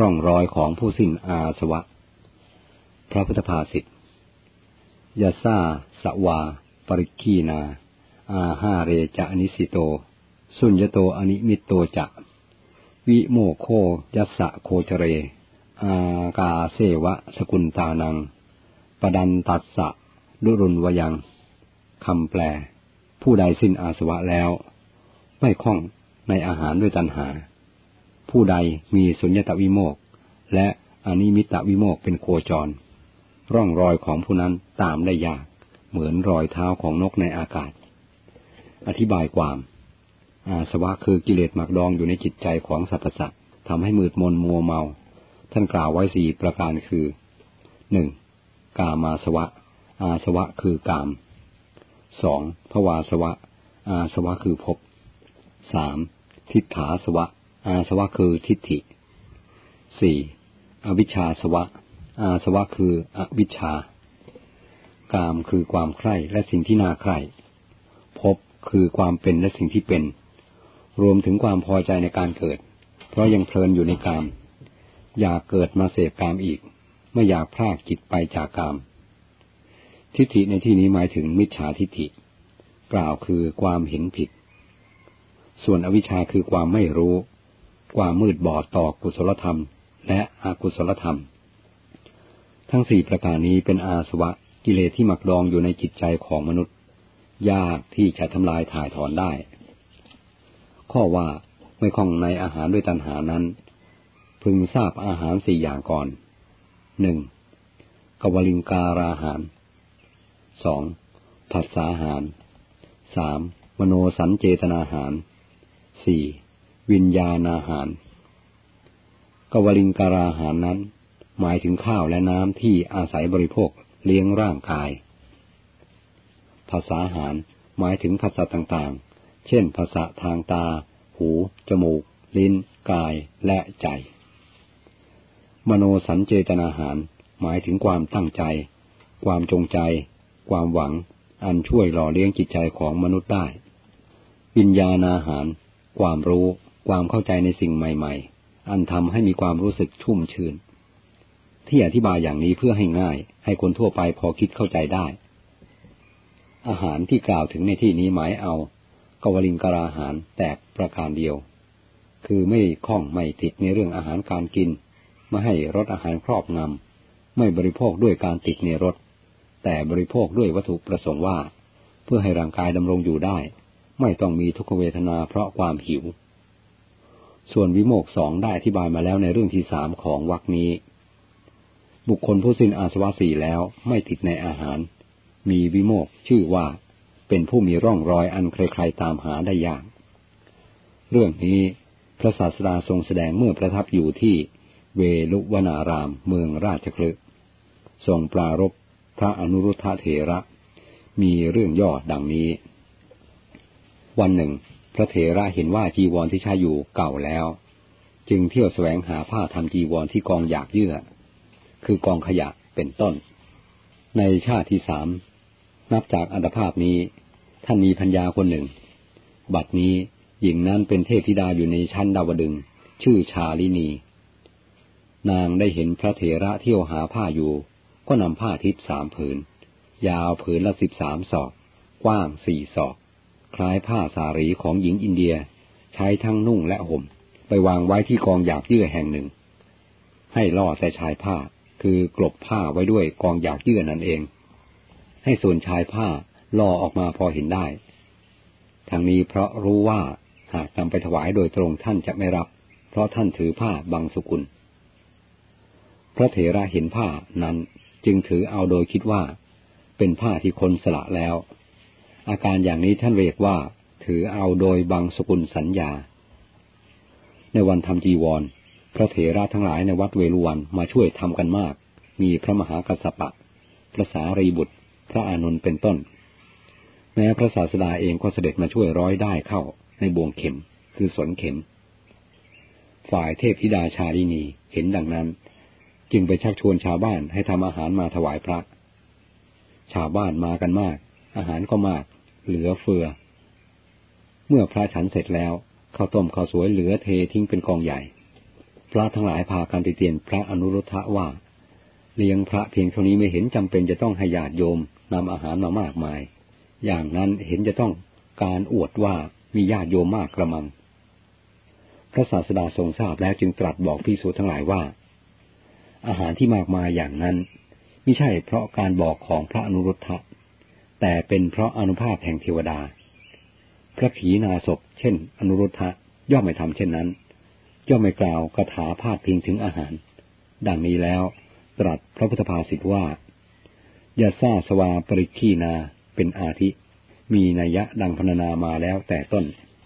ร่องรอยของผู้สิ้นอาสวะ พระพุทธภาษิตยาซาสวา ปริคีนา อาหาเรจะอนิสิโต สุญญโตอนิมิตโตจะ วิโมโคยัสสะโคจเร อากาเสวะสกุลตานัง ปดันตัสสะดุรุนวยัง คำแปล ผู้ใดสิ้นอาสวะแล้ว ไม่คล้องในอาหารด้วยตัณหา ผู้ใดมีสุญญตวิโมกและอนิมิตวิโมกเป็นโคจร ร่องรอยของผู้นั้นตามได้ยาก เหมือนรอยเท้าของนกในอากาศ อธิบายความ อาสวะคือกิเลสหมักดองอยู่ในจิตใจของสรรพสัตว์ทำให้มืดมนมัวเมา ท่านกล่าวไว้สี่ประการคือหนึ่งกามาสวะ อาสวะคือกามสองภวาสวะ อาสวะคือภพสามทิฏฐาสวะ อาสวะคือทิฏฐิสี่อวิชชาสวะ อาสวะคืออวิชชากามคือความใคร่และสิ่งที่น่าใคร่ภพคือความเป็นและสิ่งที่เป็น รวมถึงความพอใจในการเกิด เพราะยังเพลินอยู่ในกาม อยากเกิดมาเสพกามอีก ไม่อยากพลากจิตไปจากกาม ทิฏฐิในที่นี้หมายถึงมิจฉาทิฏฐิ กล่าวคือความเห็นผิด ส่วนอวิชชาคือความไม่รู้ ความมืดบอดต่อกุศลธรรม และอกุศลธรรม ทั้งสี่ประการนี้เป็นอาสวะกิเลสที่หมักดองอยู่ในจิตใจของมนุษย์ ยากที่จะทำลายถ่ายถอนได้ ข้อว่าไม่คล่องในอาหารด้วยตัณหานั้น พึงทราบอาหารสี่อย่างก่อนหนึ่งกวลิงการาหารสองผัสสาหารสามมโนสัญเจตนาหารสี่ วิญญาณอาหารกวลิงการาหารนั้น หมายถึงข้าวและน้ำที่อาศัยบริโภคเลี้ยงร่างกาย ภาษาหารหมายถึงภาษาต่างๆ เช่น ภาษาทางตา หู จมูก ลิ้น กาย และใจ มโนสัญเจตนาหาร หมายถึงความตั้งใจ ความจงใจ ความหวัง อันช่วยหล่อเลี้ยงจิตใจของมนุษย์ได้ วิญญาณอาหาร ความรู้ ความเข้าใจในสิ่งใหม่ๆ อันทำให้มีความรู้สึกชุ่มชื่น ที่อธิบายอย่างนี้เพื่อให้ง่าย ให้คนทั่วไปพอคิดเข้าใจได้ อาหารที่กล่าวถึงในที่นี้หมายเอากวลิงกราหารแต่ประการเดียว คือไม่คล้องไม่ติดในเรื่องอาหารการกิน ไม่ให้รสอาหารครอบงำ ไม่บริโภคด้วยการติดในรส แต่บริโภคด้วยวัตถุประสงค์ว่า เพื่อให้ร่างกายดำรงอยู่ได้ ไม่ต้องมีทุกขเวทนาเพราะความหิว ส่วนวิโมกสองได้อธิบายมาแล้วในเรื่องที่สามของวรคนี้ บุคคลผู้สิ้นอาสวะสี่แล้วไม่ติดในอาหาร มีวิโมกชื่อว่า เป็นผู้มีร่องรอยอันใครๆตามหาได้ยาก เรื่องนี้พระศาสดาทรงแสดงเมื่อประทับอยู่ที่เวลุวนารามเมืองราชคลึทรงปรารบพระอนุรุทธเถระ มีเรื่องย่อดังนี้ วันหนึ่ง พระเถระเห็นว่าจีวรที่ใช้อยู่เก่าแล้ว จึงเที่ยวแสวงหาผ้าทำจีวรที่กองอยากเยื่อ คือกองขยะเป็นต้น ในชาติที่สามนับจากอัตภาพนี้ ท่านมีพัญญาคนหนึ่ง บัดนี้หญิงนั้นเป็นเทพธิดาอยู่ในชั้นดาวดึง ชื่อชาลินี นางได้เห็นพระเถระเที่ยวหาผ้าอยู่ ก็นำผ้าทิพสามผืน ยาวผืนละสิบสามศอก กว้างสี่ศอก คล้ายผ้าสารีของหญิงอินเดีย ใช้ทั้งนุ่งและห่ม ไปวางไว้ที่กองหยากเยื่อแห่งหนึ่ง ให้ล่อแต่ชายผ้าคือกลบผ้าไว้ด้วยกองหยากเยื่อนั่นเอง ให้ส่วนชายผ้าล่อออกมาพอเห็นได้ ทางนี้เพราะรู้ว่าหากนำไปถวายโดยตรงท่านจะไม่รับ เพราะท่านถือผ้าบางสุกุล พระเถระเห็นผ้านั้นจึงถือเอาโดยคิดว่า เป็นผ้าที่คนสละแล้ว อาการอย่างนี้ท่านเรียกว่า ถือเอาโดยบังสกุลสัญญา ในวันทำจีวร พระเถระทั้งหลายในวัดเวรุวันมาช่วยทำกันมาก มีพระมหากัสสปะ พระสารีบุตร พระอานนท์เป็นต้น แม้พระศาสดาเองก็เสด็จมาช่วยร้อยได้เข้าในบ่วงเข็มคือสนเข็ม ฝ่ายเทพธิดาชาลินีเห็นดังนั้น จึงไปชักชวนชาวบ้านให้ทำอาหารมาถวายพระ ชาวบ้านมากันมาก อาหารก็มาก เหลือเฟือ เมื่อพระฉันเสร็จแล้วข้าวต้มข้าวสวยเหลือเททิ้งเป็นกองใหญ่ พระทั้งหลายพากันติเตียนพระอนุรุทธะว่า เลี้ยงพระเพียงเท่านี้ไม่เห็นจำเป็นจะต้องให้ญาติโยมนำอาหารมามากมาย อย่างนั้นเห็นจะต้องการอวดว่ามีญาติโยมมากกระมัง พระศาสดาทรงทราบแล้วจึงตรัสบอกพิสูจทั้งหลายว่า อาหารที่มากมายอย่างนั้น ไม่ใช่เพราะการบอกของพระอนุรุทธะ แต่เป็นเพราะอนุภาพแห่งเทวดา พระผีนาศพเช่น อนุรุทธะย่อมไม่ทำเช่นนั้น ย่อมไม่กล่าวคาถาพาดพิงถึงอาหาร ดังนี้แล้วตรัสพระพุทธภาษิตว่ายาซาสวาปริคีนาเป็นอาทิ มีนัยยะดังพรรณนามาแล้วแต่ต้น